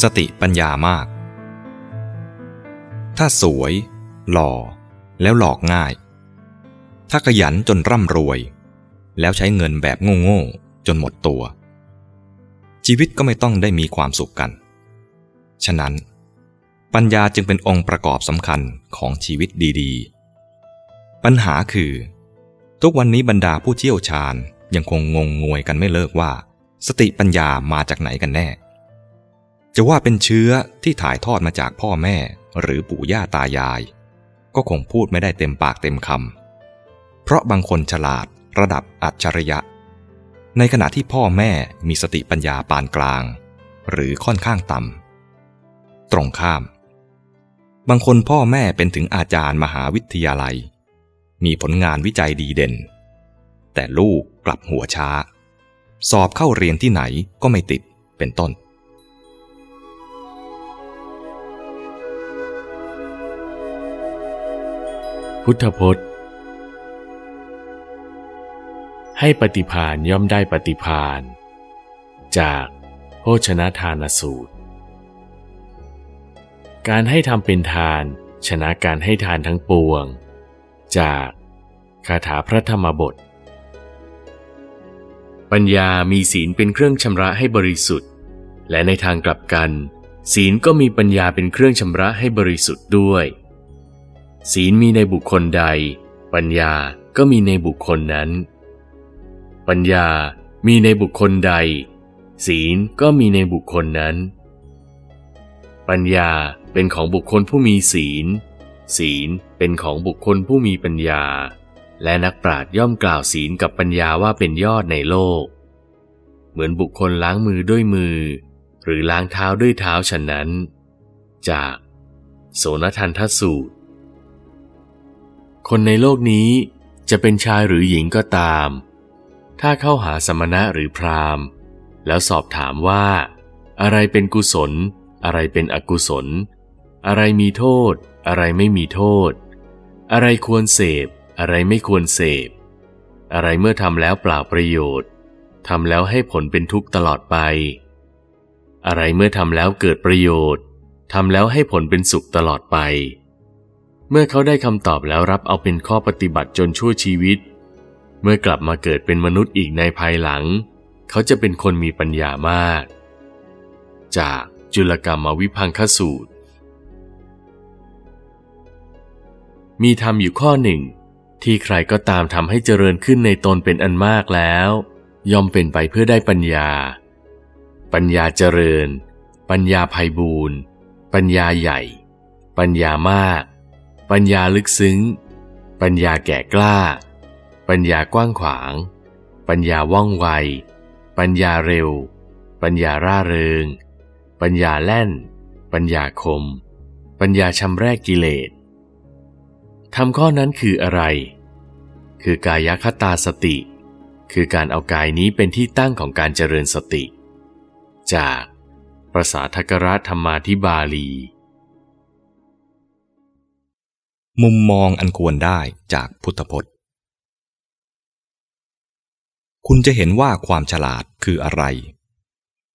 สติปัญญามาก ถ้าสวย หล่อ แล้วหลอกง่าย ถ้าขยันจนร่ำรวย แล้วใช้เงินแบบโง่ๆจนหมดตัว ชีวิตก็ไม่ต้องได้มีความสุขกัน ฉะนั้น ปัญญาจึงเป็นองค์ประกอบสำคัญของชีวิตดีๆ ปัญหาคือ ทุกวันนี้บรรดาผู้เชี่ยวชาญยังคงงงงวยกันไม่เลิกว่า สติปัญญามาจากไหนกันแน่ จะว่าเป็นเชื้อที่ถ่ายทอดมาจากพ่อแม่หรือปู่ย่าตายาย ก็คงพูดไม่ได้เต็มปากเต็มคำเพราะบางคนฉลาดระดับอัจฉริยะ ในขณะที่พ่อแม่มีสติปัญญาปานกลาง หรือค่อนข้างต่ำตรงข้าม บางคนพ่อแม่เป็นถึงอาจารย์มหาวิทยาลัย มีผลงานวิจัยดีเด่น แต่ลูกกลับหัวช้า สอบเข้าเรียนที่ไหนก็ไม่ติดเป็นต้น พุทธพจน์ ให้ปฏิพานย่อมได้ปฏิพานจากโภชนะทานสูตร การให้ทำเป็นทานชนะการให้ทานทั้งปวง จากคาถาพระธรรมบท ปัญญามีศีลเป็นเครื่องชำระให้บริสุทธิ์ และในทางกลับกัน ศีลก็มีปัญญาเป็นเครื่องชำระให้บริสุทธิ์ด้วย ศีลมีในบุคคลใด ปัญญาก็มีในบุคคลนั้น ปัญญามีในบุคคลใด ศีลก็มีในบุคคลนั้น ปัญญาเป็นของบุคคลผู้มีศีล ศีลเป็นของบุคคลผู้มีปัญญา และนักปราชญ์ย่อมกล่าวศีลกับปัญญาว่าเป็นยอดในโลก เหมือนบุคคลล้างมือด้วยมือ หรือล้างเท้าด้วยเท้าฉะนั้น จาก โสนทันทสูตร คนในโลกนี้จะเป็นชายหรือหญิงก็ตาม ถ้าเข้าหาสมณะหรือพราหมณ์ แล้วสอบถามว่า อะไรเป็นกุศล อะไรเป็นอกุศล อะไรมีโทษ อะไรไม่มีโทษ อะไรควรเสพ อะไรไม่ควรเสพ อะไรเมื่อทำแล้วเปล่าประโยชน์ทำแล้วให้ผลเป็นทุกข์ตลอดไป อะไรเมื่อทำแล้วเกิดประโยชน์ทำแล้วให้ผลเป็นสุขตลอดไป เมื่อเขาได้คำตอบแล้วรับเอาเป็นข้อปฏิบัติจนชั่วชีวิต เมื่อกลับมาเกิดเป็นมนุษย์อีกในภายหลัง เขาจะเป็นคนมีปัญญามาก จากจุลกรรมวิพังคสูตร มีธรรมอยู่ข้อหนึ่ง ที่ใครก็ตามทำให้เจริญขึ้นในตนเป็นอันมากแล้วย่อมเป็นไปเพื่อได้ปัญญา ปัญญาเจริญ ปัญญาภัยบูรณ์ปัญญาใหญ่ ปัญญามาก ปัญญาลึกซึ้ง ปัญญาแก่กล้า ปัญญากว้างขวาง ปัญญาว่องไว ปัญญาเร็ว ปัญญาร่าเริง ปัญญาแล่น ปัญญาคม ปัญญาชำแรกกิเลสทำข้อนั้นคืออะไร คือกายคตาสติ คือการเอากายนี้เป็นที่ตั้งของการเจริญสติ จาก ประสาทกรธรรมาธิบาลี มุมมองอันควรได้จากพุทธพจน์ คุณจะเห็นว่าความฉลาดคืออะไร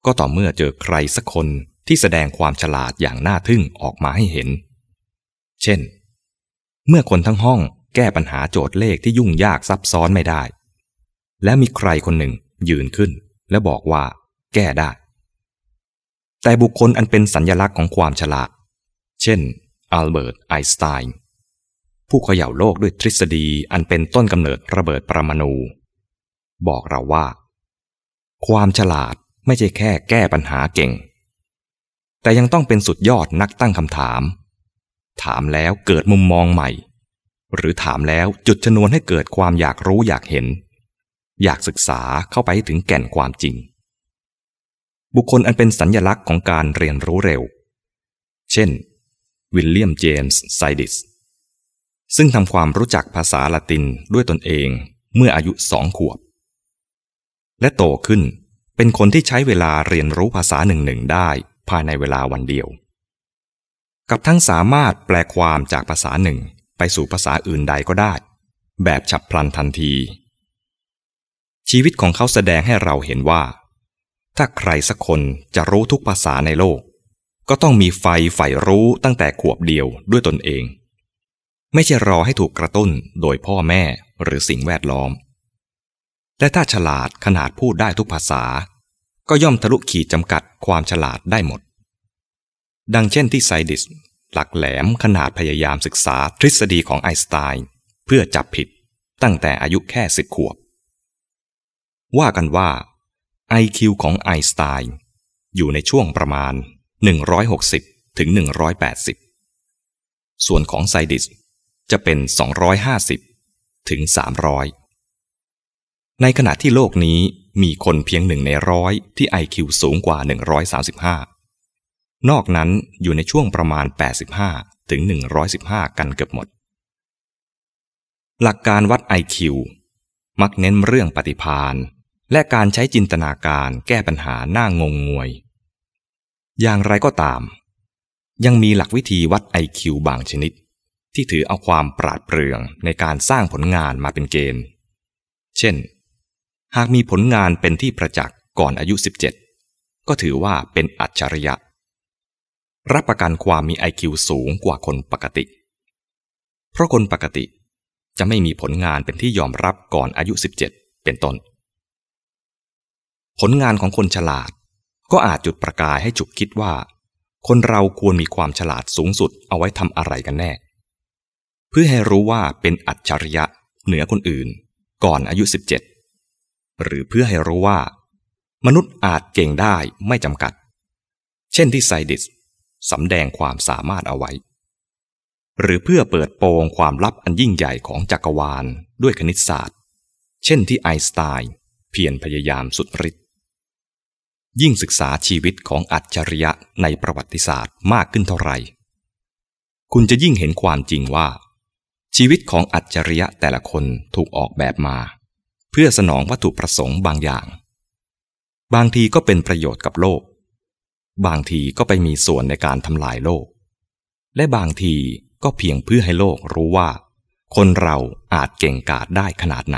ก็ต่อเมื่อเจอใครสักคนที่แสดงความฉลาดอย่างน่าทึ่งออกมาให้เห็น เช่น เมื่อคนทั้งห้องแก้ปัญหาโจทย์เลขที่ยุ่งยากซับซ้อนไม่ได้ และมีใครคนหนึ่งยืนขึ้น และบอกว่า แก้ได้ แต่บุคคลอันเป็นสัญญลักษณ์ของความฉลาด เช่นอัลเบิร์ตไอน์สไตน์ ผู้เขย่าโลกด้วยทฤษฎีอันเป็นต้นกำเนิดระเบิดปรมาณูบอกเราว่า ความฉลาดไม่ใช่แค่แก้ปัญหาเก่ง แต่ยังต้องเป็นสุดยอดนักตั้งคำถาม ถามแล้วเกิดมุมมองใหม่ หรือถามแล้วจุดชนวนให้เกิดความอยากรู้อยากเห็น อยากศึกษาเข้าไปถึงแก่นความจริง บุคคลอันเป็นสัญญลักษณ์ของการเรียนรู้เร็ว เช่น วิลเลียมเจมส์ไซดิส ซึ่งทำความรู้จักภาษาละตินด้วยตนเองเมื่ออายุสองขวบ และโตขึ้นเป็นคนที่ใช้เวลาเรียนรู้ภาษาหนึ่งหนึ่งได้ภายในเวลาวันเดียว กับทั้งสามารถแปลความจากภาษาหนึ่งไปสู่ภาษาอื่นใดก็ได้ แบบฉับพลันทันที ชีวิตของเขาแสดงให้เราเห็นว่า ถ้าใครสักคนจะรู้ทุกภาษาในโลก ก็ต้องมีไฟใฝ่รู้ตั้งแต่ขวบเดียวด้วยตนเอง ไม่ใช่รอให้ถูกกระตุ้นโดยพ่อแม่หรือสิ่งแวดล้อม และถ้าฉลาดขนาดพูดได้ทุกภาษา ก็ย่อมทะลุขีดจำกัดความฉลาดได้หมด ดังเช่นที่ไซดิสหลักแหลมขนาดพยายามศึกษาทฤษฎีของไอน์สไตน์เพื่อจับผิดตั้งแต่อายุแค่สิบขวบ ว่ากันว่า IQ ของไอน์สไตน์อยู่ในช่วงประมาณ 160ถึง180 ส่วนของไซดิส จะเป็น 250 ถึง 300 ในขณะที่โลกนี้มีคนเพียงหนึ่งในร้อยที่ IQ สูงกว่า 135 นอกนั้นอยู่ในช่วงประมาณ 85 ถึง 115 กันเกือบหมด หลักการวัด IQ มักเน้นเรื่องปฏิพานและการใช้จินตนาการแก้ปัญหาหน้างงงวย อย่างไรก็ตาม ยังมีหลักวิธีวัด IQ บางชนิด ที่ถือเอาความปราดเปรื่องในการสร้างผลงานมาเป็นเกณฑ์ เช่น หากมีผลงานเป็นที่ประจักษ์ก่อนอายุ 17 ก็ถือว่าเป็นอัจฉริยะ รับประกันความมี IQ สูงกว่าคนปกติ เพราะคนปกติจะไม่มีผลงานเป็นที่ยอมรับก่อนอายุ 17 เป็นต้น ผลงานของคนฉลาดก็อาจจุดประกายให้จุกคิดว่า คนเราควรมีความฉลาดสูงสุดเอาไว้ทำอะไรกันแน่ พื่อให้รู้ว่าเป็นอัจฉริยะเหนือคนอื่น ก่อนอายุ 17 หรือเพื่อให้รู้ว่า มนุษย์อาจเก่งได้ไม่จำกัด เช่นที่ไซดิสสำแดงความสามารถเอาไว้ หรือเพื่อเปิดโปงความลับอันยิ่งใหญ่ของจักรวาลด้วยคณิตศาสตร์ เช่นที่ไอน์สไตน์เพียรพยายามสุดฤทธิ์ยิ่งศึกษาชีวิตของอัจฉริยะในประวัติศาสตร์มากขึ้นเท่าไหร่ คุณจะยิ่งเห็นความจริงว่า ชีวิตของอัจฉริยะแต่ละคนถูกออกแบบมา เพื่อสนองวัตถุประสงค์บางอย่าง บางทีก็เป็นประโยชน์กับโลก บางทีก็ไปมีส่วนในการทำลายโลก และบางทีก็เพียงเพื่อให้โลกรู้ว่า คนเราอาจเก่งกาจได้ขนาดไหน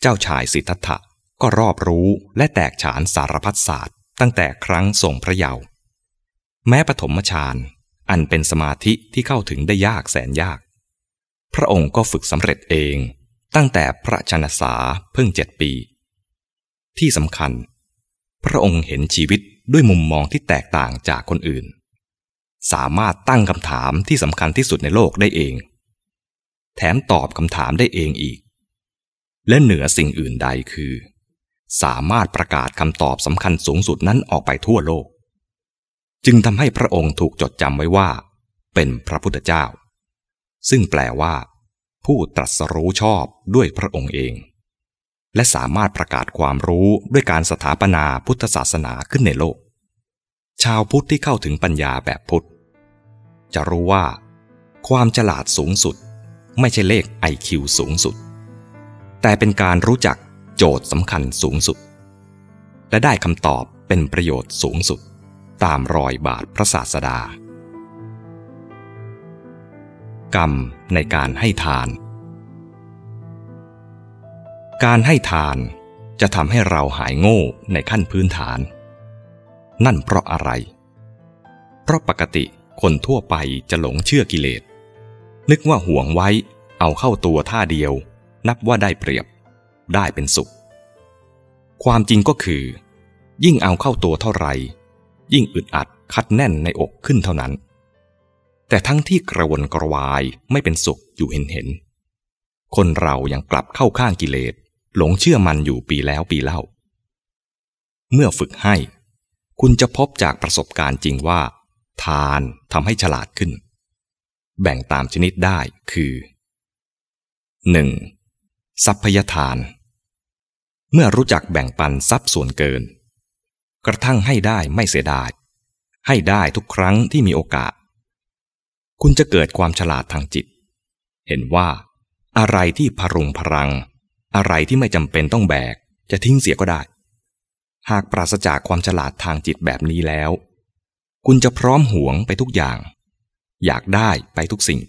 เจ้าชายสิทธัตถะก็รอบรู้และแตกฉานสารพัดศาสตร์ตั้งแต่ครั้งทรงพระเยาว์แม้ปฐมฌานอันเป็นสมาธิที่เข้าถึงได้ยากแสนยาก พระองค์ก็ฝึกสำเร็จเองตั้งแต่พระชนสาเพิ่งเจ็ดปี ที่สำคัญ พระองค์เห็นชีวิตด้วยมุมมองที่แตกต่างจากคนอื่น สามารถตั้งคำถามที่สำคัญที่สุดในโลกได้เอง แถมตอบคำถามได้เองอีก และเหนือสิ่งอื่นใดคือ สามารถประกาศคำตอบสำคัญสูงสุดนั้นออกไปทั่วโลก จึงทำให้พระองค์ถูกจดจำไว้ว่า เป็นพระพุทธเจ้า ซึ่งแปลว่า ผู้ตรัสรู้ชอบด้วยพระองค์เอง และสามารถประกาศความรู้ด้วยการสถาปนาพุทธศาสนาขึ้นในโลก ชาวพุทธที่เข้าถึงปัญญาแบบพุทธ จะรู้ว่า ความฉลาดสูงสุด ไม่ใช่เลข IQ สูงสุด แต่เป็นการรู้จักโจทย์สำคัญสูงสุด และได้คำตอบเป็นประโยชน์สูงสุด ตามรอยบาทพระศาสดา กรรมในการให้ทาน การให้ทานจะทำให้เราหายโง่ในขั้นพื้นฐาน นั่นเพราะอะไร เพราะปกติคนทั่วไปจะหลงเชื่อกิเลส นึกว่าห่วงไว้เอาเข้าตัวท่าเดียว นับว่าได้เปรียบ ได้เป็นสุข ความจริงก็คือ ยิ่งเอาเข้าตัวเท่าไหร่ ยิ่งอึดอัดคัดแน่นในอกขึ้นเท่านั้น แต่ทั้งที่กระวนกระวายไม่เป็นสุขอยู่เห็นเห็น คนเรายังกลับเข้าข้างกิเลส หลงเชื่อมันอยู่ปีแล้วปีเล่า เมื่อฝึกให้ คุณจะพบจากประสบการณ์จริงว่า ทานทำให้ฉลาดขึ้น แบ่งตามชนิดได้คือ 1. ทรัพยทาน เมื่อรู้จักแบ่งปันทรัพย์ส่วนเกิน กระทั่งให้ได้ไม่เสียดาย ให้ได้ทุกครั้งที่มีโอกาส คุณจะเกิดความฉลาดทางจิต เห็นว่า อะไรที่พรุงพรัง อะไรที่ไม่จำเป็นต้องแบก จะทิ้งเสียก็ได้ หากปราศจากความฉลาดทางจิตแบบนี้แล้ว คุณจะพร้อมหวงไปทุกอย่าง อยากได้ไปทุกสิ่ง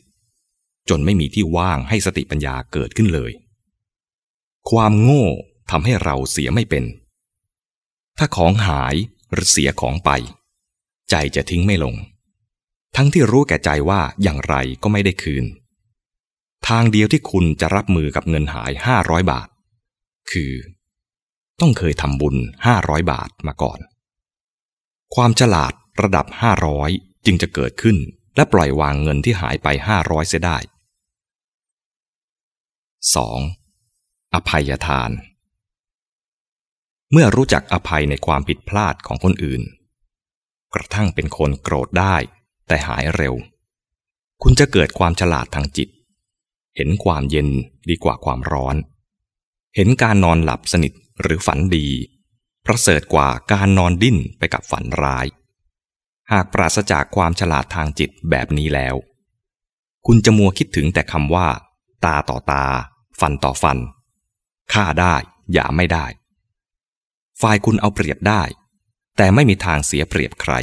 จนไม่มีที่ว่างให้สติปัญญาเกิดขึ้นเลย ความโง่ทำให้เราเสียไม่เป็น ถ้าของหายหรือเสียของไป ใจจะทิ้งไม่ลง ทั้งที่รู้แก่ใจว่าอย่างไรก็ไม่ได้คืน ทางเดียวที่คุณจะรับมือกับเงินหายห้าร้อยบาท คือ ต้องเคยทำบุญห้าร้อยบาทมาก่อน ความฉลาดระดับห้าร้อยจึงจะเกิดขึ้น และปล่อยวางเงินที่หายไปห้าร้อยเสียได้ 2. อภัยทาน เมื่อรู้จักอภัยในความผิดพลาดของคนอื่น กระทั่งเป็นคนโกรธได้ แต่หายเร็ว คุณจะเกิดความฉลาดทางจิต เห็นความเย็นดีกว่าความร้อน เห็นการนอนหลับสนิทหรือฝันดี ประเสริฐกว่าการนอนดิ้นไปกับฝันร้าย หากปราศจากความฉลาดทางจิตแบบนี้แล้ว คุณจะมัวคิดถึงแต่คำว่า ตาต่อตา ฟันต่อฟันฆ่าได้อย่าไม่ได้ ฝ่ายคุณเอาเปรียบได้ แต่ไม่มีทางเสียเปรียบใคร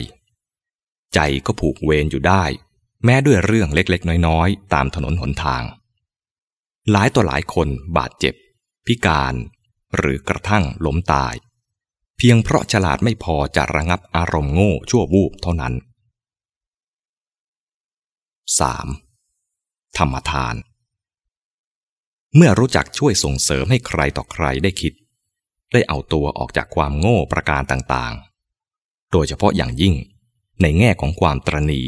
ใจก็ผูกเวรอยู่ได้ แม้ด้วยเรื่องเล็กๆ น้อยๆ ตามถนนหนทาง หลายต่อหลายคนบาดเจ็บ พิการ หรือกระทั่งล้มตาย เพียงเพราะฉลาดไม่พอจะระงับอารมณ์โง่ชั่ววูบเท่านั้น 3. ธรรมทาน เมื่อรู้จักช่วยส่งเสริมให้ใครต่อใครได้คิด ได้เอาตัวออกจากความโง่ประการต่างๆ โดยเฉพาะอย่างยิ่ง ในแง่ของความตรณี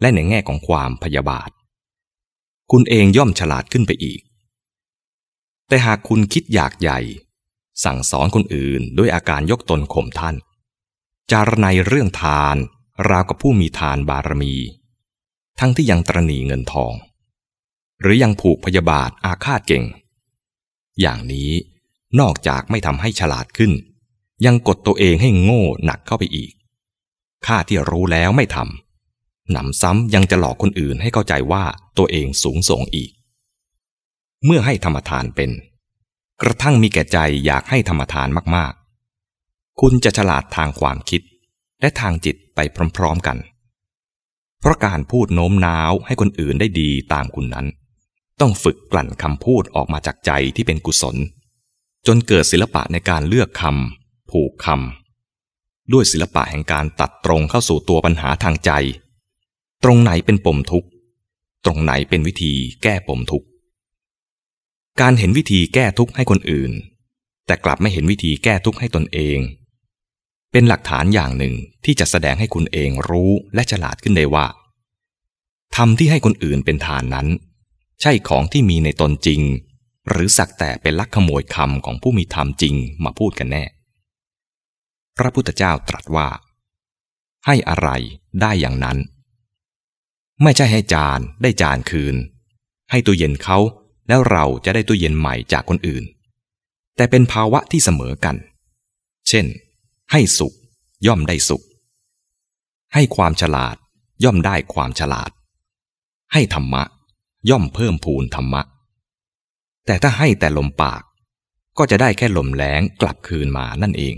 และในแง่ของความพยาบาท คุณเองย่อมฉลาดขึ้นไปอีก แต่หากคุณคิดอยากใหญ่ สั่งสอนคนอื่นด้วยอาการยกตนข่มท่าน จารณัยเรื่องทาน ราวกับผู้มีทานบารมี ทั้งที่ยังตรณีเงินทอง หรือยังผูกพยาบาทอาฆาตเก่ง อย่างนี้นอกจากไม่ทำให้ฉลาดขึ้น ยังกดตัวเองให้โง่หนักเข้าไปอีก ข้าที่รู้แล้วไม่ทำหนำซ้ำยังจะหลอกคนอื่นให้เข้าใจว่าตัวเองสูงส่งอีก เมื่อให้ธรรมทานเป็น กระทั่งมีแก่ใจอยากให้ธรรมทานมากๆ คุณจะฉลาดทางความคิด และทางจิตไปพร้อมๆกัน เพราะการพูดโน้มน้าวให้คนอื่นได้ดีตามคุณนั้น ต้องฝึกกลั่นคำพูดออกมาจากใจที่เป็นกุศล จนเกิดศิลปะในการเลือกคำผูกคำ ด้วยศิลปะแห่งการตัดตรงเข้าสู่ตัวปัญหาทางใจ ตรงไหนเป็นปมทุกข์ ตรงไหนเป็นวิธีแก้ปมทุกข์ การเห็นวิธีแก้ทุกข์ให้คนอื่น แต่กลับไม่เห็นวิธีแก้ทุกข์ให้ตนเอง เป็นหลักฐานอย่างหนึ่งที่จะแสดงให้คุณเองรู้และฉลาดขึ้นได้ว่าทำที่ให้คนอื่นเป็นทานนั้น ใช่ของที่มีในตนจริง หรือสักแต่เป็นลักขโมยคำของผู้มีธรรมจริงมาพูดกันแน่ ระพุทธเจ้าตรัสว่า ให้อะไรได้อย่างนั้น ไม่ใช่ให้จานได้จานคืน ให้ตู้เย็นเขาแล้วเราจะได้ตู้เย็นใหม่จากคนอื่น แต่เป็นภาวะที่เสมอกัน เช่น ให้สุขย่อมได้สุข ให้ความฉลาดย่อมได้ความฉลาด ให้ธรรมะ ย่อมเพิ่มพูนธรรมะ แต่ถ้าให้แต่ลมปาก ก็จะได้แค่ลมแล้งกลับคืนมานั่นเอง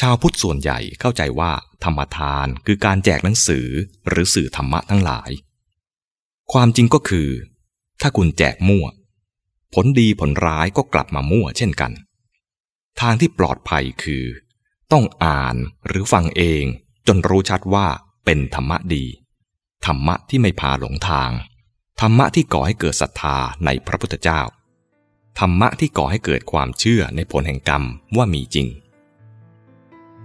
ชาวพุทธส่วนใหญ่เข้าใจว่าธรรมทานคือการแจกหนังสือหรือสื่อธรรมะทั้งหลาย ความจริงก็คือ ถ้าคุณแจกมั่ว ผลดีผลร้ายก็กลับมามั่วเช่นกัน ทางที่ปลอดภัยคือ ต้องอ่านหรือฟังเองจนรู้ชัดว่าเป็นธรรมะดี ธรรมะที่ไม่พาหลงทาง ธรรมะที่ก่อให้เกิดศรัทธาในพระพุทธเจ้า ธรรมะที่ก่อให้เกิดความเชื่อในผลแห่งกรรมว่ามีจริง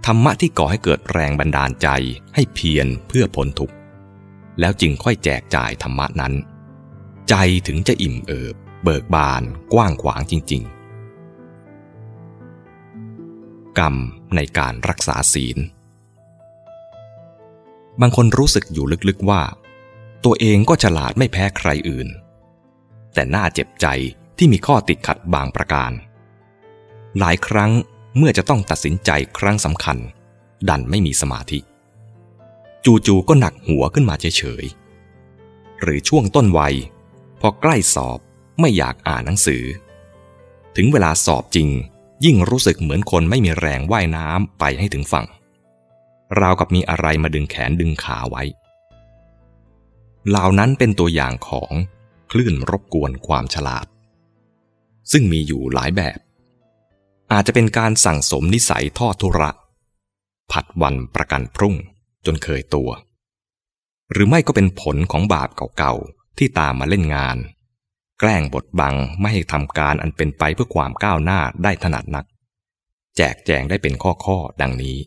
ธรรมะที่ก่อให้เกิดแรงบันดาลใจให้เพียรเพื่อพ้นทุกข์ แล้วจึงค่อยแจกจ่ายธรรมะนั้น ใจถึงจะอิ่มเอิบ เบิกบานกว้างขวางจริง ๆ กรรมในการรักษาศีล บางคนรู้สึกอยู่ลึกๆว่า ตัวเองก็ฉลาดไม่แพ้ใครอื่น แต่น่าเจ็บใจที่มีข้อติดขัดบางประการ หลายครั้ง เมื่อจะต้องตัดสินใจครั้งสำคัญ ดันไม่มีสมาธิ จู่ๆก็หนักหัวขึ้นมาเฉยๆหรือช่วงต้นวัย พอใกล้สอบไม่อยากอ่านหนังสือ ถึงเวลาสอบจริง ยิ่งรู้สึกเหมือนคนไม่มีแรงว่ายน้ำไปให้ถึงฝั่ง ราวกับมีอะไรมาดึงแขนดึงขาไว้เหล่านั้นเป็นตัวอย่างของคลื่นรบกวนความฉลาด ซึ่งมีอยู่หลายแบบ อาจจะเป็นการสั่งสมนิสัยทอดทุระ ผัดวันประกันพรุ่งจนเคยตัว หรือไม่ก็เป็นผลของบาปเก่าๆ ที่ตามมาเล่นงาน แกล้งบดบังไม่ให้ทำการอันเป็นไปเพื่อความก้าวหน้าได้ถนัดนัก แจกแจงได้เป็นข้อๆ ดังนี้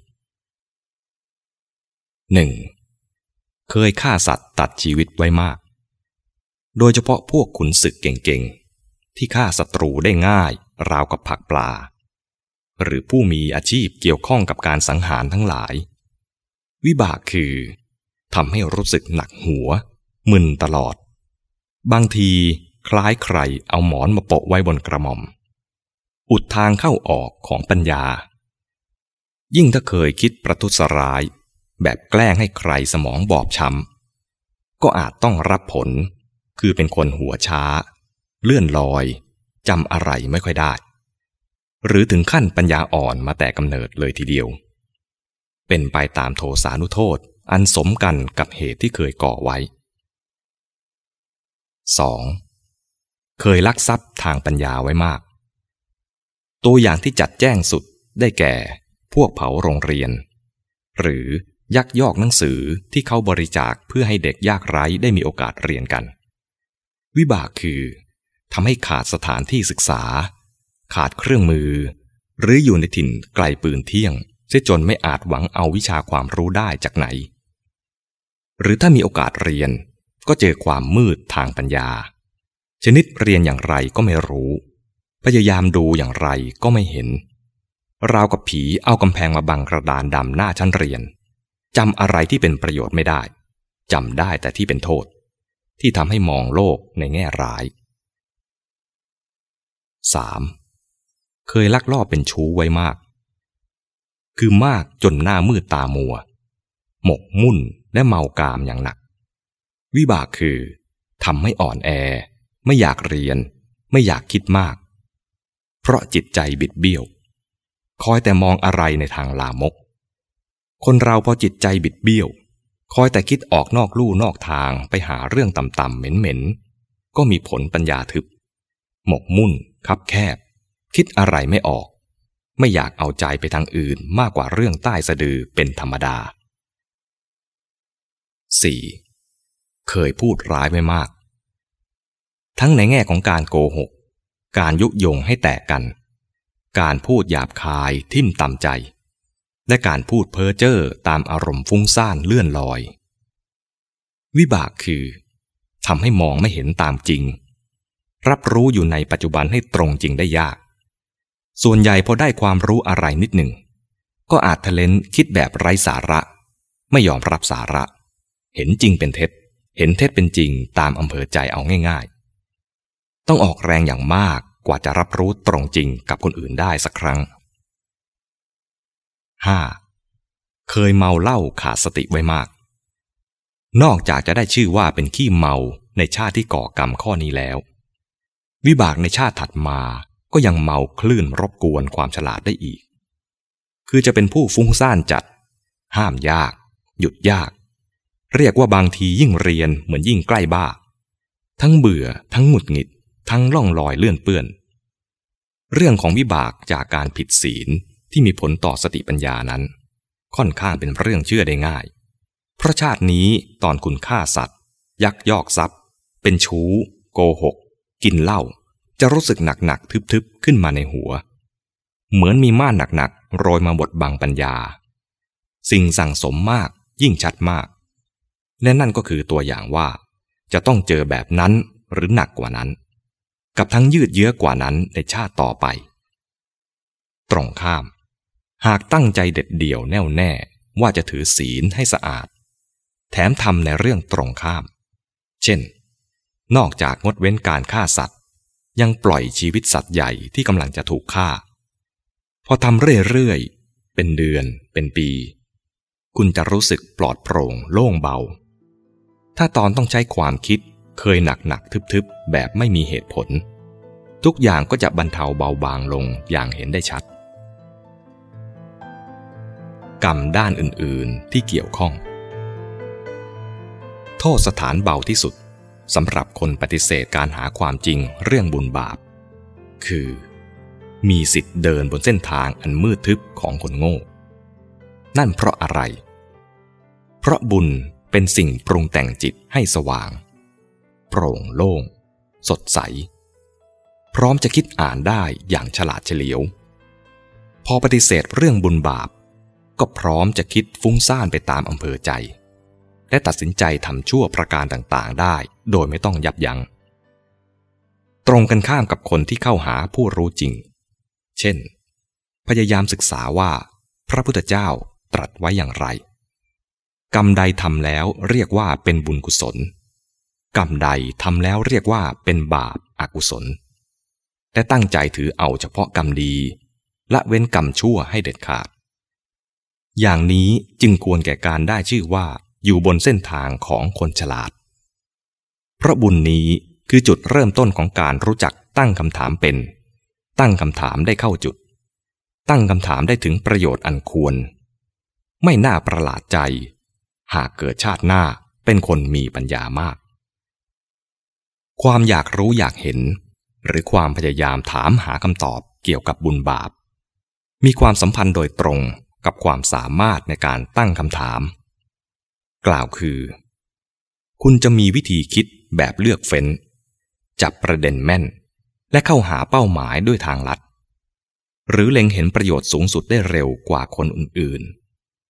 1. เคยฆ่าสัตว์ตัดชีวิตไว้มาก โดยเฉพาะพวกขุนศึกเก่งๆ ที่ฆ่าศัตรูได้ง่ายราวกับผักปลา หรือผู้มีอาชีพเกี่ยวข้องกับการสังหารทั้งหลาย วิบากคือทำให้รู้สึกหนักหัว มึนตลอด บางทีคล้ายใครเอาหมอนมาโปะไว้บนกระหม่อม อุดทางเข้าออกของปัญญา ยิ่งถ้าเคยคิดประทุษร้าย แบบแกล้งให้ใครสมองบอบช้ำก็อาจต้องรับผล คือเป็นคนหัวช้า เลื่อนลอยจำอะไรไม่ค่อยได้ หรือถึงขั้นปัญญาอ่อนมาแต่กำเนิดเลยทีเดียว เป็นไปตามโทสานุโทษอันสมกันกับเหตุที่เคยก่อไว้ 2. เคยลักทรัพย์ทางปัญญาไว้มาก ตัวอย่างที่จัดแจ้งสุดได้แก่ พวกเผาโรงเรียน หรือยักยอกหนังสือที่เขาบริจาคเพื่อให้เด็กยากไร้ได้มีโอกาสเรียนกัน วิบากคือทำให้ขาดสถานที่ศึกษา ขาดเครื่องมือ หรืออยู่ในถิ่นไกลปืนเที่ยงเสียจนไม่อาจหวังเอาวิชาความรู้ได้จากไหน หรือถ้ามีโอกาสเรียนก็เจอความมืดทางปัญญา ชนิดเรียนอย่างไรก็ไม่รู้ พยายามดูอย่างไรก็ไม่เห็น ราวกับผีเอากำแพงมาบังกระดานดำหน้าชั้นเรียนจำอะไรที่เป็นประโยชน์ไม่ได้จำได้แต่ที่เป็นโทษ ที่ทำให้มองโลกในแง่ร้าย 3. เคยลักลอบเป็นชู้ไว้มาก คือมากจนหน้ามืดตามัว หมกมุ่นและเมากามอย่างหนัก วิบากคือทำให้อ่อนแอ ไม่อยากเรียน ไม่อยากคิดมาก เพราะจิตใจบิดเบี้ยว คอยแต่มองอะไรในทางลามก คนเราพอจิตใจบิดเบี้ยว คอยแต่คิดออกนอกลู่นอกทางไปหาเรื่องต่ำๆเหม็นๆก็มีผลปัญญาทึบ หมกมุ่นคับแคบ คิดอะไรไม่ออก ไม่อยากเอาใจไปทางอื่นมากกว่าเรื่องใต้สะดือเป็นธรรมดา 4. เคยพูดร้ายไม่มาก ทั้งในแง่ของการโกหก การยุยงให้แตกกัน การพูดหยาบคายทิ่มต่ำใจ และการพูดเพ้อเจ้อตามอารมณ์ฟุ้งซ่านเลื่อนลอย วิบากคือทำให้มองไม่เห็นตามจริง รับรู้อยู่ในปัจจุบันให้ตรงจริงได้ยาก ส่วนใหญ่พอได้ความรู้อะไรนิดหนึ่ง ก็อาจทะเลนคิดแบบไร้สาระ ไม่ยอมรับสาระ เห็นจริงเป็นเท็จ เห็นเท็จเป็นจริงตามอำเภอใจเอาง่าย ๆ ต้องออกแรงอย่างมากกว่าจะรับรู้ตรงจริงกับคนอื่นได้สักครั้ง 5. เคยเมาเหล้าขาดสติไว้มาก นอกจากจะได้ชื่อว่าเป็นขี้เมาในชาติที่ก่อกรรมข้อนี้แล้ว วิบากในชาติถัดมา ก็ยังเมาคลื่นรบกวนความฉลาดได้อีก คือจะเป็นผู้ฟุ้งซ่านจัด ห้ามยาก หยุดยาก เรียกว่าบางทียิ่งเรียนเหมือนยิ่งใกล้บ้า ทั้งเบื่อ ทั้งหงุดหงิด ทั้งล่องลอยเลื่อนเปื้อน เรื่องของวิบากจากการผิดศีลที่มีผลต่อสติปัญญานั้น ค่อนข้างเป็นเรื่องเชื่อได้ง่าย เพราะชาตินี้ตอนคุณฆ่าสัตว์ ยักยอกทรัพย์ เป็นชู้ โกหก กินเหล้า จะรู้สึกหนักๆทึบๆขึ้นมาในหัว เหมือนมีม่านหนักๆโรยมาบดบังปัญญา สิ่งสั่งสมมากยิ่งชัดมาก และนั่นก็คือตัวอย่างว่า จะต้องเจอแบบนั้นหรือหนักกว่านั้น กับทั้งยืดเยื้อกว่านั้นในชาติต่อไป ตรงข้าม หากตั้งใจเด็ดเดี่ยวแน่วแน่ว่าจะถือศีลให้สะอาด แถมทำในเรื่องตรงข้าม เช่น นอกจากงดเว้นการฆ่าสัตว์ ยังปล่อยชีวิตสัตว์ใหญ่ที่กำลังจะถูกฆ่า พอทำเรื่อยๆ เป็นเดือน เป็นปี คุณจะรู้สึกปลอดโปร่งโล่งเบา ถ้าตอนต้องใช้ความคิดเคยหนักๆทึบๆ แบบไม่มีเหตุผล ทุกอย่างก็จะบรรเทาเบาบางลงอย่างเห็นได้ชัด กรรมด้านอื่นๆที่เกี่ยวข้อง โทษสถานเบาที่สุด สำหรับคนปฏิเสธการหาความจริงเรื่องบุญบาป คือ มีสิทธิ์เดินบนเส้นทางอันมืดทึบของคนโง่ นั่นเพราะอะไร เพราะบุญเป็นสิ่งปรุงแต่งจิตให้สว่าง โปร่งโล่ง สดใส พร้อมจะคิดอ่านได้อย่างฉลาดเฉลียว พอปฏิเสธเรื่องบุญบาป ก็พร้อมจะคิดฟุ้งซ่านไปตามอำเภอใจ และตัดสินใจทำชั่วประการต่างๆ ได้ โดยไม่ต้องยับยัง้ง ตรงกันข้ามกับคนที่เข้าหาผู้รู้จริง เช่น พยายามศึกษาว่า พระพุทธเจ้าตรัสไว้อย่างไร กรรมใดทำแล้วเรียกว่าเป็นบุญกุศล กรรมใดทำแล้วเรียกว่าเป็นบาปอากุศล และตั้งใจถือเอาเฉพาะกรรมดีละเว้นกรรมชั่วให้เด็ดขาด อย่างนี้จึงควรแก่การได้ชื่อว่า อยู่บนเส้นทางของคนฉลาด เพราะบุญนี้คือจุดเริ่มต้นของการรู้จักตั้งคำถามเป็น ตั้งคำถามได้เข้าจุด ตั้งคำถามได้ถึงประโยชน์อันควร ไม่น่าประหลาดใจ หากเกิดชาติหน้าเป็นคนมีปัญญามาก ความอยากรู้อยากเห็น หรือความพยายามถามหาคำตอบเกี่ยวกับบุญบาป มีความสัมพันธ์โดยตรงกับความสามารถในการตั้งคำถาม กล่าวคือ คุณจะมีวิธีคิดแบบเลือกเฟ้น จับประเด็นแม่น และเข้าหาเป้าหมายด้วยทางลัด หรือเล็งเห็นประโยชน์สูงสุดได้เร็วกว่าคนอื่น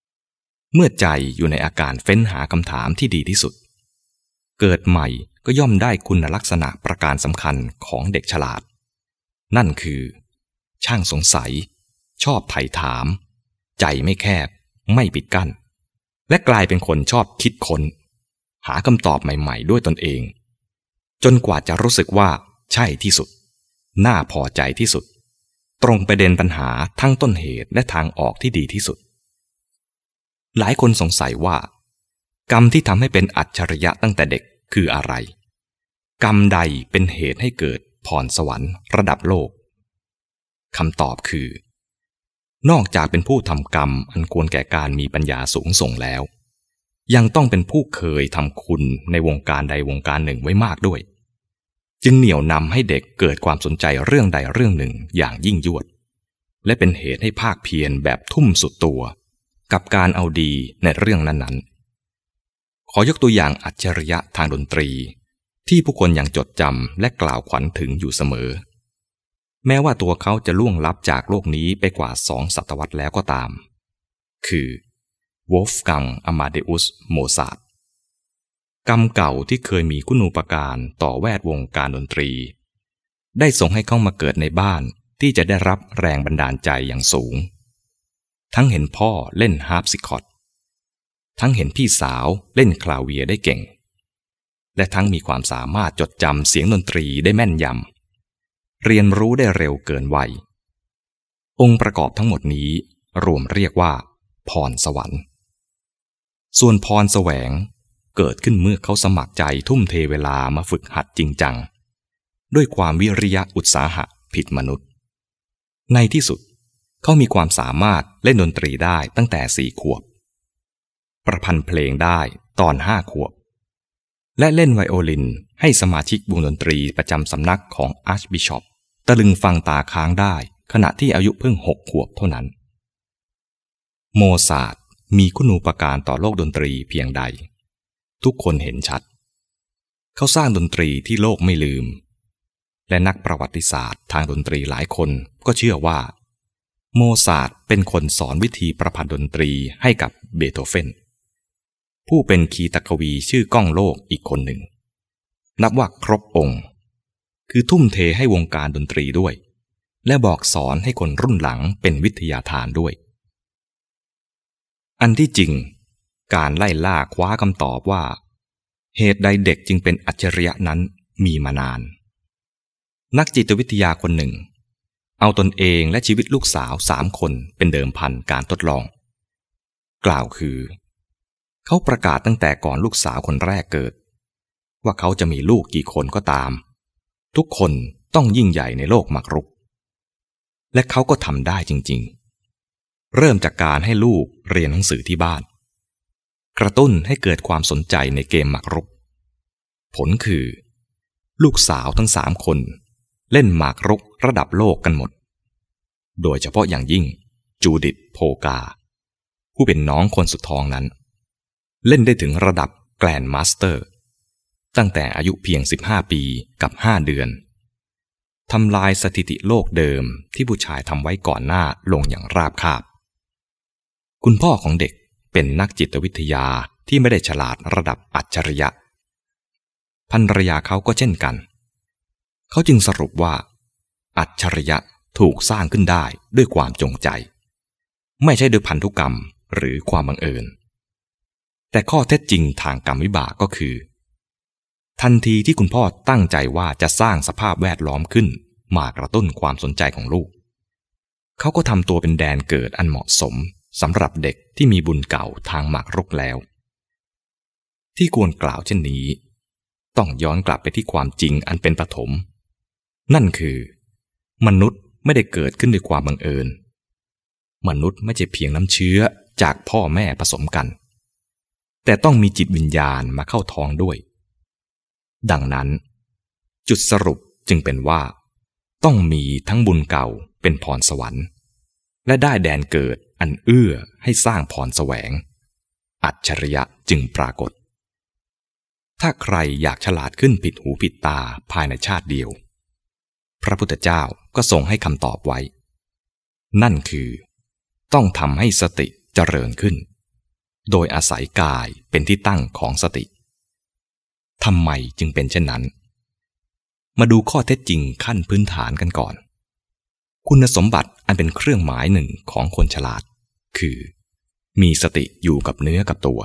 ๆ เมื่อใจอยู่ในอาการเฟ้นหาคำถามที่ดีที่สุด เกิดใหม่ก็ย่อมได้คุณลักษณะประการสำคัญของเด็กฉลาด นั่นคือ ช่างสงสัย ชอบไถ่ถาม ใจไม่แคบ ไม่ปิดกั้น และกลายเป็นคนชอบคิดคน้น หาคำตอบใหม่ ๆ ด้วยตนเอง จนกว่าจะรู้สึกว่าใช่ที่สุด น่าพอใจที่สุด ตรงประเด็นปัญหาทั้งต้นเหตุและทางออกที่ดีที่สุด หลายคนสงสัยว่า กรรมที่ทำให้เป็นอัจฉริยะตั้งแต่เด็กคืออะไร กรรมใดเป็นเหตุให้เกิดพรสวรรค์ระดับโลกคำตอบคือ นอกจากเป็นผู้ทำกรรมอันควรแก่การมีปัญญาสูงส่งแล้ว ยังต้องเป็นผู้เคยทำคุณในวงการใดวงการหนึ่งไว้มากด้วย จึงเหนี่ยวนำให้เด็กเกิดความสนใจเรื่องใดเรื่องหนึ่งอย่างยิ่งยวด และเป็นเหตุให้ภาคเพียรแบบทุ่มสุดตัว กับการเอาดีในเรื่องนั้นๆ ขอยกตัวอย่างอัจฉริยะทางดนตรี ที่ผู้คนยังจดจำและกล่าวขวัญถึงอยู่เสมอ แม้ว่าตัวเขาจะล่วงลับจากโลกนี้ไปกว่าสองศตวรรษแล้วก็ตาม คือวอฟกังอมาเดอุสโมซาร์ทกรรมเก่าที่เคยมีคุณูปการต่อแวดวงการดนตรี ได้ส่งให้เข้ามาเกิดในบ้านที่จะได้รับแรงบันดาลใจอย่างสูง ทั้งเห็นพ่อเล่นฮาร์ปซิคอร์ดทั้งเห็นพี่สาวเล่นคลาเวียร์ได้เก่ง และทั้งมีความสามารถจดจำเสียงดนตรีได้แม่นยำ เรียนรู้ได้เร็วเกินวัย องค์ประกอบทั้งหมดนี้รวมเรียกว่า พรสวรรค์ ส่วนพรแสวงเกิดขึ้นเมื่อเขาสมัครใจทุ่มเทเวลามาฝึกหัดจริงจัง ด้วยความวิริยะอุตสาหะผิดมนุษย์ ในที่สุดเขามีความสามารถเล่นดนตรีได้ตั้งแต่สี่ขวบ ประพันธ์เพลงได้ตอนห้าขวบ และเล่นไวโอลินให้สมาชิกวงดนตรีประจำสำนักของอาร์ชบิชอป ตะลึงฟังตาค้างได้ขณะที่อายุเพิ่งหกขวบเท่านั้น โมซาร์ทมีคุณูปการต่อโลกดนตรีเพียงใด ทุกคนเห็นชัด เขาสร้างดนตรีที่โลกไม่ลืม และนักประวัติศาสตร์ทางดนตรีหลายคนก็เชื่อว่า โมซาร์ทเป็นคนสอนวิธีประพันธ์ดนตรีให้กับเบโธเฟนผู้เป็นคีตกวีชื่อก้องโลกอีกคนหนึ่ง นับว่าครบองค์ คือทุ่มเทให้วงการดนตรีด้วย และบอกสอนให้คนรุ่นหลังเป็นวิทยาทานด้วย อันที่จริง การไล่ล่าคว้าคำตอบว่า เหตุใดเด็กจึงเป็นอัจฉริยะนั้นมีมานาน นักจิตวิทยาคนหนึ่ง เอาตนเองและชีวิตลูกสาวสามคนเป็นเดิมพันการทดลอง กล่าวคือ เขาประกาศตั้งแต่ก่อนลูกสาวคนแรกเกิด ว่าเขาจะมีลูกกี่คนก็ตาม ทุกคนต้องยิ่งใหญ่ในโลกมักรุก และเขาก็ทำได้จริงๆ เริ่มจากการให้ลูกเรียนหนังสือที่บ้าน กระตุ้นให้เกิดความสนใจในเกมหมากรุก ผลคือ ลูกสาวทั้งสามคน เล่นหมากรุกระดับโลกกันหมด โดยเฉพาะอย่างยิ่งจูดิตโพกา ผู้เป็นน้องคนสุดท้องนั้น เล่นได้ถึงระดับแกลนมาสเตอร์ ตั้งแต่อายุเพียง 15 ปีกับ 5 เดือนทำลายสถิติโลกเดิมที่ผู้ชายทำไว้ก่อนหน้าลงอย่างราบคาบ คุณพ่อของเด็กเป็นนักจิตวิทยาที่ไม่ได้ฉลาดระดับอัจฉริยะภรรยาเขาก็เช่นกัน เขาจึงสรุปว่า อัจฉริยะถูกสร้างขึ้นได้ด้วยความจงใจ ไม่ใช่ด้วยพันธุกรรมหรือความบังเอิญ แต่ข้อเท็จจริงทางกรรมวิบากก็คือ ทันทีที่คุณพ่อตั้งใจว่าจะสร้างสภาพแวดล้อมขึ้น มากระตุ้นความสนใจของลูก เขาก็ทำตัวเป็นแดนเกิดอันเหมาะสมสำหรับเด็กที่มีบุญเก่าทางหมากรุกแล้ว ที่ควรกล่าวเช่นนี้ ต้องย้อนกลับไปที่ความจริงอันเป็นปฐม นั่นคือ มนุษย์ไม่ได้เกิดขึ้นด้วยความบังเอิญ มนุษย์ไม่ใช่เพียงน้ำเชื้อจากพ่อแม่ผสมกัน แต่ต้องมีจิตวิญญาณมาเข้าท้องด้วย ดังนั้น จุดสรุปจึงเป็นว่า ต้องมีทั้งบุญเก่าเป็นพรสวรรค์ และได้แดนเกิดอันเอื้อให้สร้างพรแสวง อัจฉริยะจึงปรากฏ ถ้าใครอยากฉลาดขึ้นผิดหูผิดตาภายในชาติเดียว พระพุทธเจ้าก็ทรงให้คำตอบไว้ นั่นคือ ต้องทำให้สติเจริญขึ้น โดยอาศัยกายเป็นที่ตั้งของสติ ทำไมจึงเป็นเช่นนั้น มาดูข้อเท็จจริงขั้นพื้นฐานกันก่อน คุณสมบัติอันเป็นเครื่องหมายหนึ่งของคนฉลาด คือ มีสติอยู่กับเนื้อกับตัว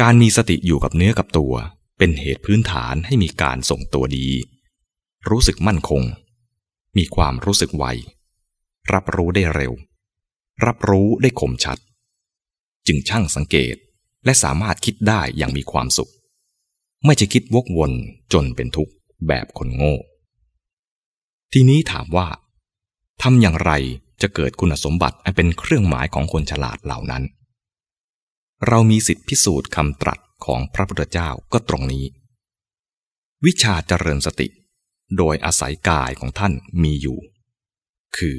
การมีสติอยู่กับเนื้อกับตัว เป็นเหตุพื้นฐานให้มีการส่งตัวดี รู้สึกมั่นคง มีความรู้สึกไว รับรู้ได้เร็ว รับรู้ได้คมชัด จึงช่างสังเกตและสามารถคิดได้อย่างมีความสุข ไม่จะคิดวกวนจนเป็นทุกข์แบบคนโง่ ทีนี้ถามว่าทำอย่างไรจะเกิดคุณสมบัติอันเป็นเครื่องหมายของคนฉลาดเหล่านั้น เรามีสิทธิพิสูจน์คำตรัสของพระพุทธเจ้าก็ตรงนี้ วิชาเจริญสติ โดยอาศัยกายของท่านมีอยู่ คือ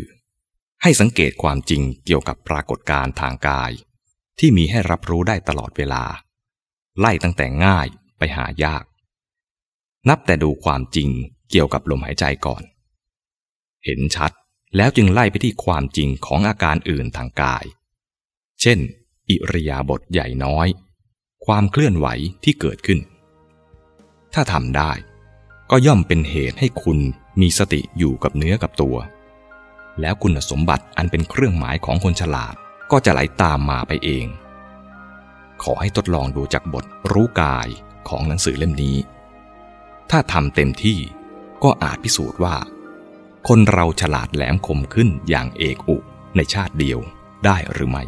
ให้สังเกตความจริงเกี่ยวกับปรากฏการณ์ทางกาย ที่มีให้รับรู้ได้ตลอดเวลา ไล่ตั้งแต่ง่าย ไปหายาก นับแต่ดูความจริงเกี่ยวกับลมหายใจก่อน เห็นชัดแล้วจึงไล่ไปที่ความจริงของอาการอื่นทางกาย เช่น อิริยาบถใหญ่น้อย ความเคลื่อนไหวที่เกิดขึ้น ถ้าทำได้ ก็ย่อมเป็นเหตุให้คุณมีสติอยู่กับเนื้อกับตัว แล้วคุณสมบัติอันเป็นเครื่องหมายของคนฉลาดก็จะไหลตามมาไปเอง ขอให้ทดลองดูจากบทรู้กาย ของหนังสือเล่มนี้ ถ้าทำเต็มที่ก็อาจพิสูจน์ว่า คนเราฉลาดแหลมคมขึ้นอย่างเอกอุในชาติเดียวได้หรือไม่